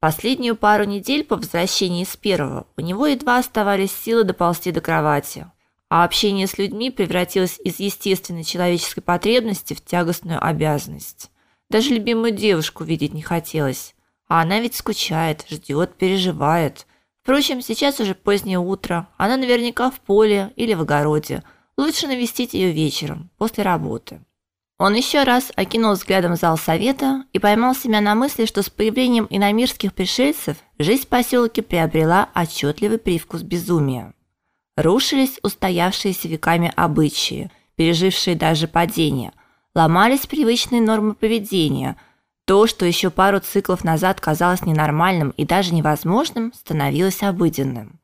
Последнюю пару недель по возвращении из первого у него едва оставались силы доползти до кровати, а общение с людьми превратилось из естественной человеческой потребности в тягостную обязанность. Даже любимую девушку видеть не хотелось, а она ведь скучает, ждет, переживает. Впрочем, сейчас уже позднее утро, она наверняка в поле или в огороде. Лучше навестить ее вечером, после работы. Он еще раз окинул взглядом зал совета и поймал себя на мысли, что с появлением иномирских пришельцев жизнь в поселке приобрела отчетливый привкус безумия. Рушились устоявшиеся веками обычаи, пережившие даже падение, ломались привычные нормы поведения. То, что еще пару циклов назад казалось ненормальным и даже невозможным, становилось обыденным.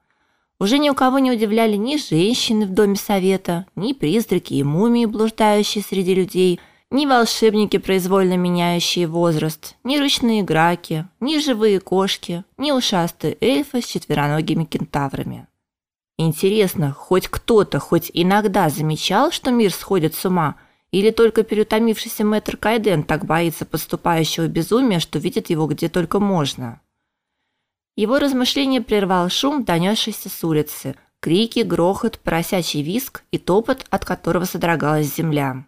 Уже ни у кого не удивляли ни женщины в доме совета, ни призраки и мумии, блуждающие среди людей, ни волшебники, произвольно меняющие возраст, ни ручные граки, ни живые кошки, ни ушастые эльфы с четвероногими кентаврами. Интересно, хоть кто-то хоть иногда замечал, что мир сходит с ума, или только переутомившийся мэтр Кайден так боится подступающего безумия, что видит его где только можно? Его размышления прервал шум, донесшийся с улицы, крики, грохот, поросячий визг и топот, от которого содрогалась земля.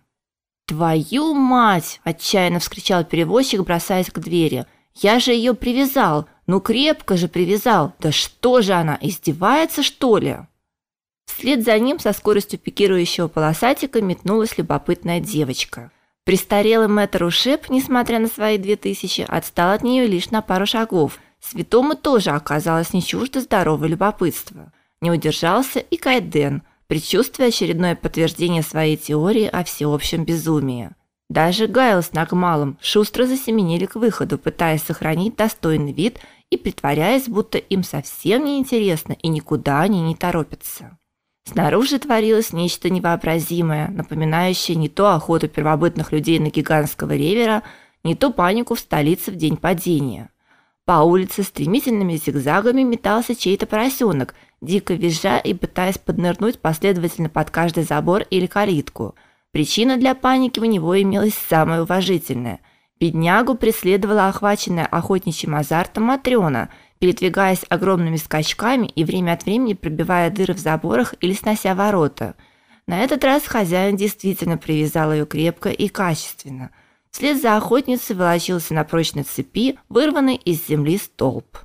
«Твою мать!» – отчаянно вскричал перевозчик, бросаясь к двери. «Я же ее привязал! Ну крепко же привязал! Да что же она, издевается, что ли?» Вслед за ним со скоростью пикирующего полосатика метнулась любопытная девочка. Престарелый мэтр Ушеп, несмотря на свои две тысячи, отстал от нее лишь на пару шагов – Святому тоже оказалось не чуждо здоровое любопытство. Не удержался и Кайден, предчувствуя очередное подтверждение своей теории о всеобщем безумии. Даже Гайл с Нагмалом шустро засеменили к выходу, пытаясь сохранить достойный вид и притворяясь, будто им совсем не интересно и никуда они не торопятся. Снаружи творилось нечто невообразимое, напоминающее не то охоту первобытных людей на гигантского ревера, не то панику в столице в день падения. По улице стремительными зигзагами метался чей-то поросенок, дико визжа и пытаясь поднырнуть последовательно под каждый забор или калитку. Причина для паники у него имелась самая уважительная. Беднягу преследовала охваченная охотничьим азартом Матрёна, передвигаясь огромными скачками и время от времени пробивая дыры в заборах или снося ворота. На этот раз хозяин действительно привязал ее крепко и качественно – Вслед за охотницей волочился на прочной цепи вырванный из земли столб.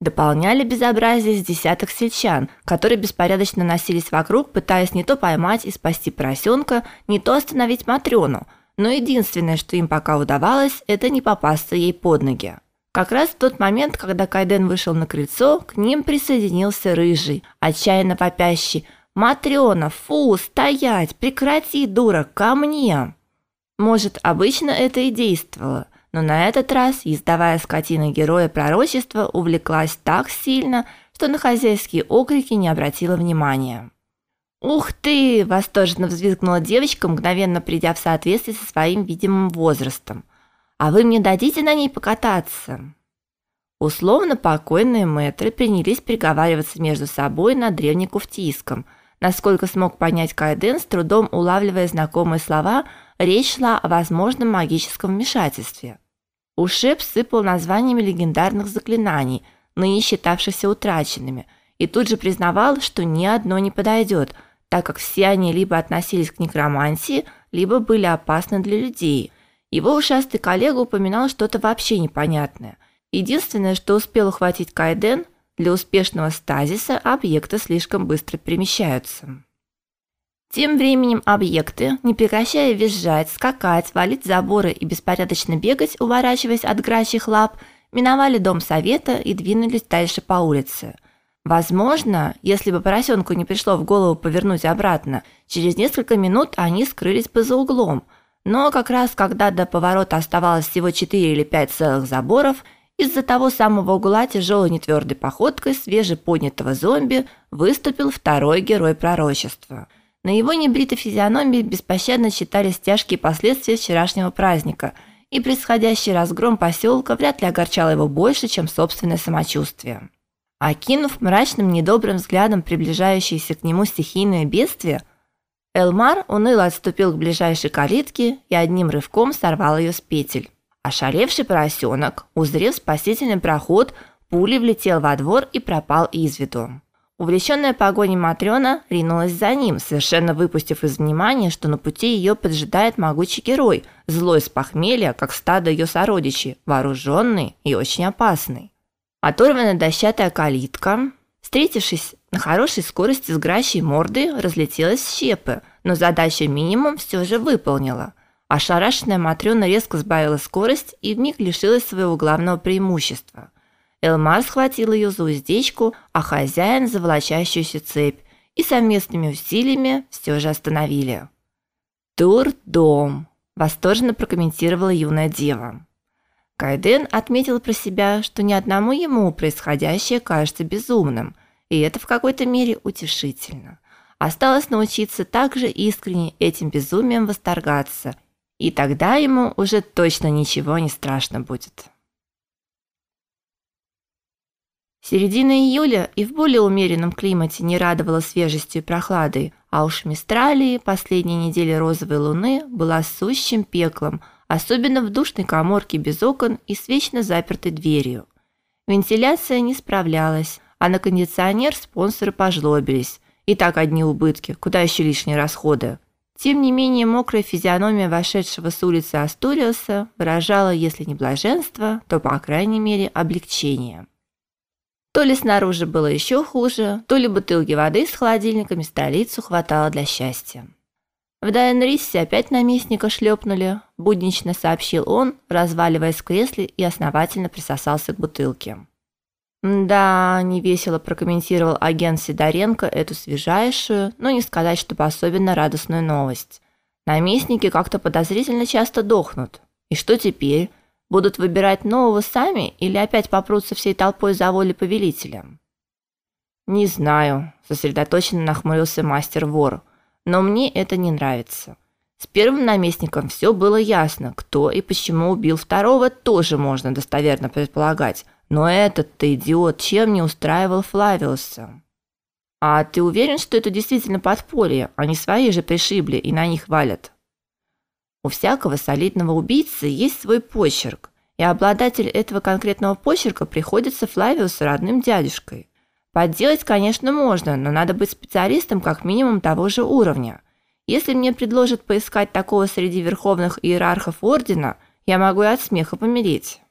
Дополняли безобразие с десяток сельчан, которые беспорядочно носились вокруг, пытаясь не то поймать и спасти поросенка, не то остановить Матрёну, но единственное, что им пока удавалось, это не попасться ей под ноги. Как раз в тот момент, когда Кайден вышел на крыльцо, к ним присоединился рыжий, отчаянно вопящий: "Матрёна, фу, стоять! Прекрати, дура, ко мне!" Может, обычно это и действовало, но на этот раз ездовая скотина героя пророчества увлеклась так сильно, что на хозяйские окрики не обратила внимания. «Ух ты!» – восторженно взвизгнула девочка, мгновенно придя в соответствие со своим видимым возрастом. «А вы мне дадите на ней покататься?» Условно покойные мэтры принялись переговариваться между собой на древнекуфтийском. Насколько смог понять Кайден, с трудом улавливая знакомые слова – речь шла о возможном магическом вмешательстве. Ушеп сыпал названиями легендарных заклинаний, ныне считавшихся утраченными, и тут же признавал, что ни одно не подойдет, так как все они либо относились к некромантии, либо были опасны для людей. Его ушастый коллега упоминал что-то вообще непонятное. Единственное, что успел ухватить Кайден, для успешного стазиса объекты слишком быстро перемещаются. Тем временем объекты, не прекращая визжать, скакать, валить заборы и беспорядочно бегать, уворачиваясь от грачьих лап, миновали дом совета и двинулись дальше по улице. Возможно, если бы поросенку не пришло в голову повернуть обратно, через несколько минут они скрылись бы за углом. Но как раз когда до поворота оставалось всего 4 или 5 целых заборов, из-за того самого угла тяжелой нетвердой походкой свежеподнятого зомби выступил второй герой пророчества – на его небритой физиономии беспощадно читались тяжкие последствия вчерашнего праздника, и происходящий разгром поселка вряд ли огорчал его больше, чем собственное самочувствие. Окинув мрачным недобрым взглядом приближающееся к нему стихийное бедствие, Элмар уныло отступил к ближайшей калитке и одним рывком сорвал ее с петель. Ошалевший поросенок, узрев спасительный проход, пулей влетел во двор и пропал из виду. Увлеченная погоней Матрёна ринулась за ним, совершенно выпустив из внимания, что на пути ее поджидает могучий герой, злой с похмелья, как стадо ее сородичей, вооруженный и очень опасный. Оторванная дощатая калитка, встретившись на хорошей скорости с гращей мордой, разлетелась в щепы, но задачу минимум все же выполнила – Ошарашенная Матрёна резко сбавила скорость и вмиг лишилась своего главного преимущества. Элмар схватил ее за уздечку, а хозяин за волочащуюся цепь и совместными усилиями все же остановили. «Тур-дом», – восторженно прокомментировала юная дева. Кайден отметил про себя, что ни одному ему происходящее кажется безумным, и это в какой-то мере утешительно. Осталось научиться также искренне этим безумием восторгаться и тогда ему уже точно ничего не страшно будет. Середина июля и в более умеренном климате не радовала свежестью и прохладой, а уж в Мистралии последняя неделя розовой луны была сущим пеклом, особенно в душной каморке без окон и с вечно запертой дверью. Вентиляция не справлялась, а на кондиционер спонсоры пожлобились. И так одни убытки, куда еще лишние расходы. Тем не менее, мокрая физиономия вошедшего с улицы Астуриуса выражала, если не блаженство, то, по крайней мере, облегчение. То ли снаружи было еще хуже, то ли бутылки воды с холодильниками столицу хватало для счастья. В Дайнрисе опять наместника шлепнули, буднично сообщил он, разваливаясь в кресле и основательно присосался к бутылке. Да, невесело прокомментировал агент Сидоренко эту свежайшую, но не сказать, чтобы особенно радостную новость. Наместники как-то подозрительно часто дохнут. И что теперь? Будут выбирать нового сами или опять попрутся всей толпой за волей повелителя? Не знаю, сосредоточенно нахмурился мастер-вор. Но мне это не нравится. С первым наместником все было ясно, кто и почему убил второго, тоже можно достоверно предполагать. Но этот-то идиот чем не устраивал Флавиуса? А ты уверен, что это действительно подполье, а не свои же пришибли и на них валят? У всякого солидного убийцы есть свой почерк, и обладатель этого конкретного почерка приходится Флавиусу родным дядюшкой. Подделать, конечно, можно, но надо быть специалистом как минимум того же уровня. Если мне предложат поискать такого среди верховных иерархов ордена, я могу и от смеха помереть.